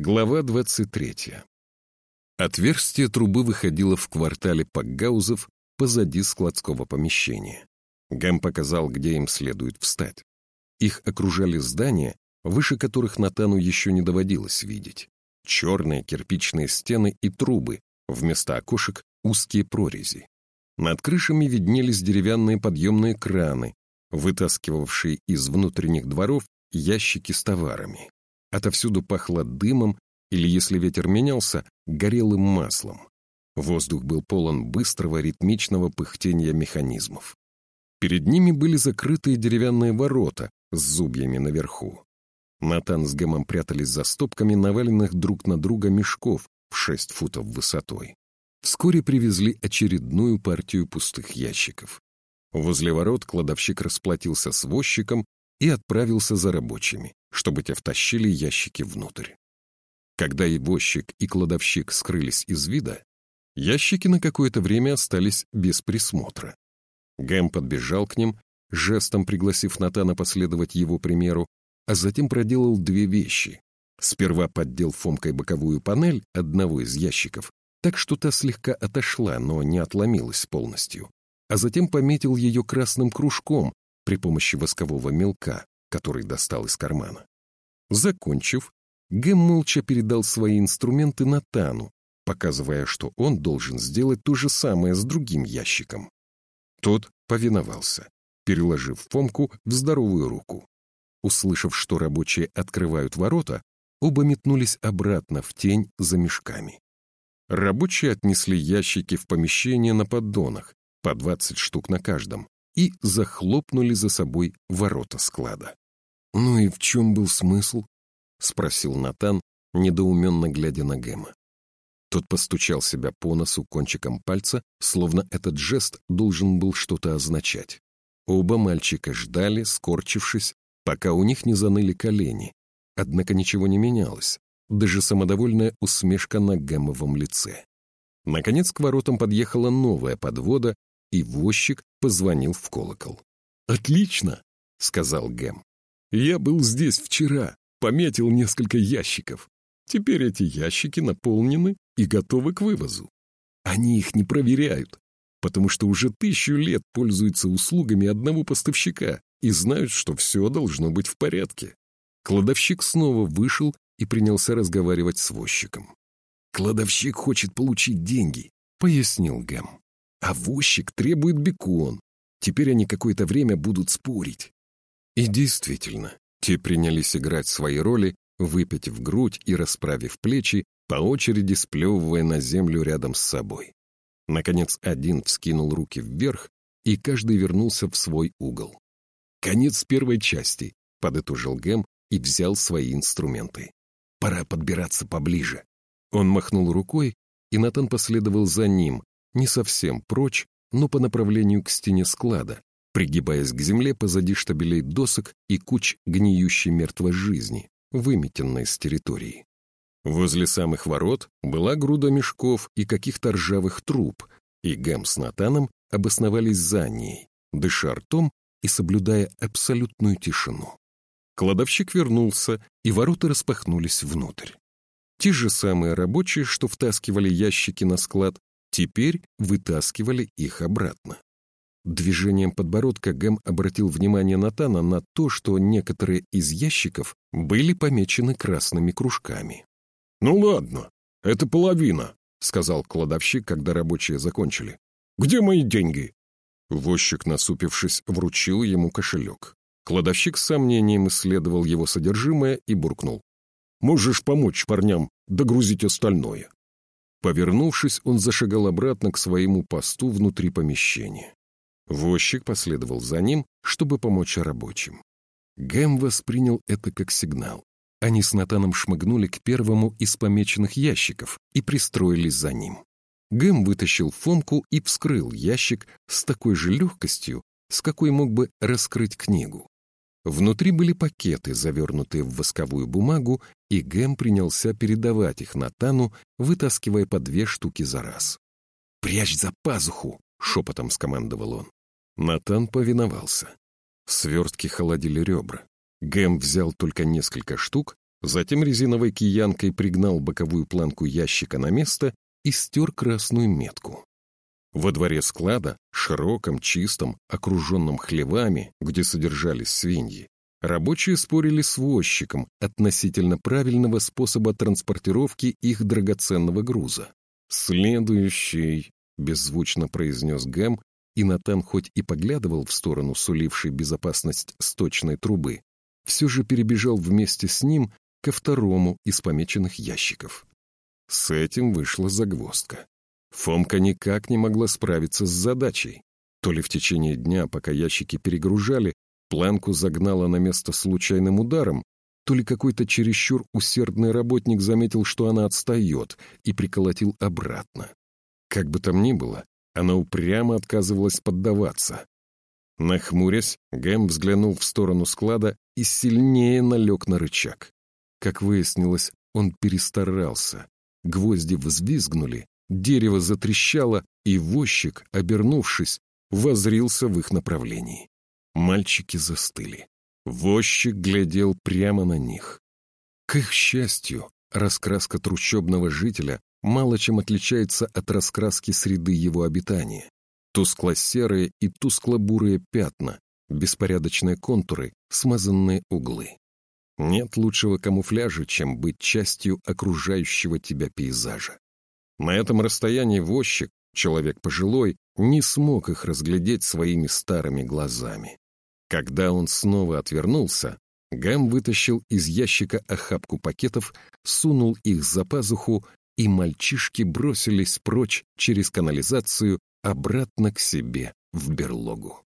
Глава 23. Отверстие трубы выходило в квартале Пакгаузов позади складского помещения. Гэм показал, где им следует встать. Их окружали здания, выше которых Натану еще не доводилось видеть. Черные кирпичные стены и трубы, вместо окошек узкие прорези. Над крышами виднелись деревянные подъемные краны, вытаскивавшие из внутренних дворов ящики с товарами. Отовсюду пахло дымом или, если ветер менялся, горелым маслом. Воздух был полон быстрого ритмичного пыхтения механизмов. Перед ними были закрытые деревянные ворота с зубьями наверху. Натан с Гэмом прятались за стопками наваленных друг на друга мешков в шесть футов высотой. Вскоре привезли очередную партию пустых ящиков. Возле ворот кладовщик расплатился с возчиком и отправился за рабочими, чтобы те втащили ящики внутрь. Когда и возчик, и кладовщик скрылись из вида, ящики на какое-то время остались без присмотра. Гэм подбежал к ним, жестом пригласив Натана последовать его примеру, а затем проделал две вещи. Сперва поддел фомкой боковую панель одного из ящиков, так что та слегка отошла, но не отломилась полностью, а затем пометил ее красным кружком, при помощи воскового мелка, который достал из кармана. Закончив, Гэм молча передал свои инструменты Натану, показывая, что он должен сделать то же самое с другим ящиком. Тот повиновался, переложив Фомку в здоровую руку. Услышав, что рабочие открывают ворота, оба метнулись обратно в тень за мешками. Рабочие отнесли ящики в помещение на поддонах, по 20 штук на каждом, и захлопнули за собой ворота склада. «Ну и в чем был смысл?» — спросил Натан, недоуменно глядя на Гэма. Тот постучал себя по носу кончиком пальца, словно этот жест должен был что-то означать. Оба мальчика ждали, скорчившись, пока у них не заныли колени. Однако ничего не менялось, даже самодовольная усмешка на Гэмовом лице. Наконец к воротам подъехала новая подвода, и возчик позвонил в колокол. «Отлично!» — сказал Гэм. «Я был здесь вчера, пометил несколько ящиков. Теперь эти ящики наполнены и готовы к вывозу. Они их не проверяют, потому что уже тысячу лет пользуются услугами одного поставщика и знают, что все должно быть в порядке». Кладовщик снова вышел и принялся разговаривать с возчиком. «Кладовщик хочет получить деньги», — пояснил Гэм. А требует бекон. Теперь они какое-то время будут спорить. И действительно, те принялись играть свои роли, выпятив грудь и расправив плечи, по очереди сплевывая на землю рядом с собой. Наконец один вскинул руки вверх, и каждый вернулся в свой угол. «Конец первой части», — подытожил Гэм и взял свои инструменты. «Пора подбираться поближе». Он махнул рукой, и Натан последовал за ним, не совсем прочь, но по направлению к стене склада, пригибаясь к земле позади штабелей досок и куч гниющей мертвой жизни, выметенной с территории. Возле самых ворот была груда мешков и каких-то ржавых труб, и Гэм с Натаном обосновались за ней, дыша ртом и соблюдая абсолютную тишину. Кладовщик вернулся, и ворота распахнулись внутрь. Те же самые рабочие, что втаскивали ящики на склад, Теперь вытаскивали их обратно. Движением подбородка Гэм обратил внимание Натана на то, что некоторые из ящиков были помечены красными кружками. «Ну ладно, это половина», — сказал кладовщик, когда рабочие закончили. «Где мои деньги?» Возчик, насупившись, вручил ему кошелек. Кладовщик с сомнением исследовал его содержимое и буркнул. «Можешь помочь парням догрузить остальное?» Повернувшись, он зашагал обратно к своему посту внутри помещения. Возчик последовал за ним, чтобы помочь рабочим. Гэм воспринял это как сигнал. Они с Натаном шмыгнули к первому из помеченных ящиков и пристроились за ним. Гэм вытащил Фомку и вскрыл ящик с такой же легкостью, с какой мог бы раскрыть книгу. Внутри были пакеты, завернутые в восковую бумагу, и Гэм принялся передавать их Натану, вытаскивая по две штуки за раз. «Прячь за пазуху!» — шепотом скомандовал он. Натан повиновался. Свертки холодили ребра. Гэм взял только несколько штук, Затем резиновой киянкой пригнал боковую планку ящика на место и стер красную метку. Во дворе склада, широком, чистом, окруженном хлевами, где содержались свиньи, рабочие спорили с возчиком относительно правильного способа транспортировки их драгоценного груза. «Следующий», — беззвучно произнес Гэм, и Натан хоть и поглядывал в сторону сулившей безопасность сточной трубы, все же перебежал вместе с ним ко второму из помеченных ящиков. С этим вышла загвоздка. Фомка никак не могла справиться с задачей. То ли в течение дня, пока ящики перегружали, планку загнала на место случайным ударом, то ли какой-то чересчур усердный работник заметил, что она отстает, и приколотил обратно. Как бы там ни было, она упрямо отказывалась поддаваться. Нахмурясь, Гэм взглянул в сторону склада и сильнее налег на рычаг. Как выяснилось, он перестарался. Гвозди взвизгнули, дерево затрещало, и возчик, обернувшись, возрился в их направлении. Мальчики застыли. Возчик глядел прямо на них. К их счастью, раскраска трущобного жителя мало чем отличается от раскраски среды его обитания. Тускло-серые и тускло-бурые пятна, беспорядочные контуры, смазанные углы. Нет лучшего камуфляжа, чем быть частью окружающего тебя пейзажа. На этом расстоянии возчик, человек пожилой, не смог их разглядеть своими старыми глазами. Когда он снова отвернулся, Гэм вытащил из ящика охапку пакетов, сунул их за пазуху, и мальчишки бросились прочь через канализацию обратно к себе в берлогу.